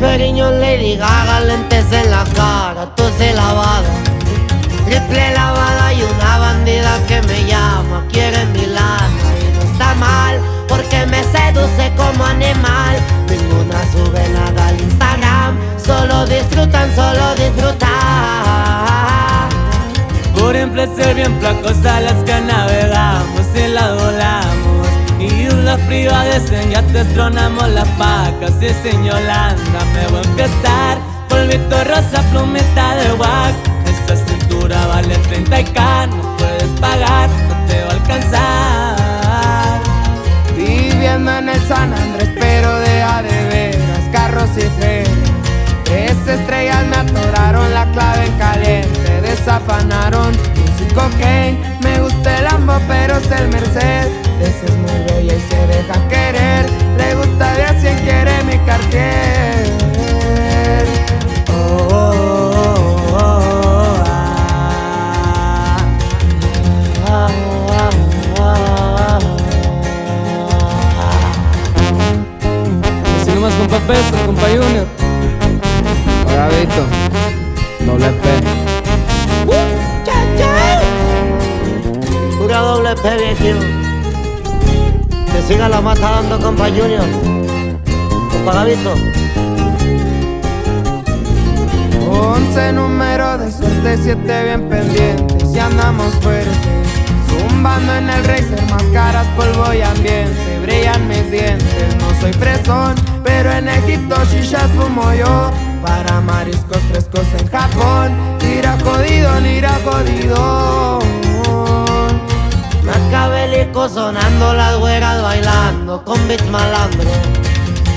Periñón, Lady Gaga, lentes en la cara, se lavada. Triple lavada y una bandida que me llama, quiere mi lana y no está mal, porque me seduce como animal. Ninguna sube nada al Instagram, solo disfrutan, solo disfrutan. Por en placer bien flacos a las que navegamos y la volamos. Privadas en ya te tronamos las vacas y sin Yolanda me voy a empezar. Polvito rosa, plumita de guac. Esa cintura vale 30k, no puedes pagar, no te va a alcanzar. Viviendo en el San Andrés, pero de a de veras, carros y ferias. Tres estrellas me atoraron la clave en caliente, desafanaron. Music cocaine, Nomás compa Peso, compa Junior. Bravito, doble P. Pura doble P, viejo. Que siga la mata dando compa Junior. Compa Gavito. Once número de suerte, siete bien pendientes y andamos fuertes. Zumbando en el racer, máscaras, polvo y ambiente. Brillan mis dientes, no soy fresón, pero en Egipto shishas fumo yo. Para mariscos frescos en Japón, tira jodido, tira jodido. Macabélico sonando, las güeras bailando con beats malandro.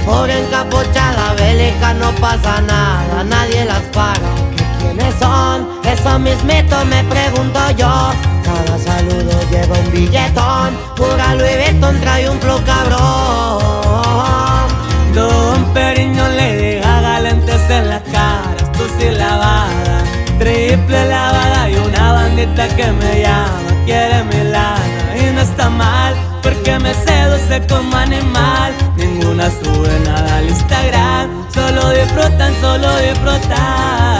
Por encapuchada bélica no pasa nada, nadie las paga. ¿Qué quiénes son? Eso mismito me pregunto billetón, pura Louis Vuitton trae un flow cabrón. Don Periño le diga galentes en las caras, tú sí lavada, triple lavada y una bandita que me llama, quiere mi lana y no está mal, porque me seduce como animal, ninguna sube nada al Instagram, solo disfrutan, solo disfrutan.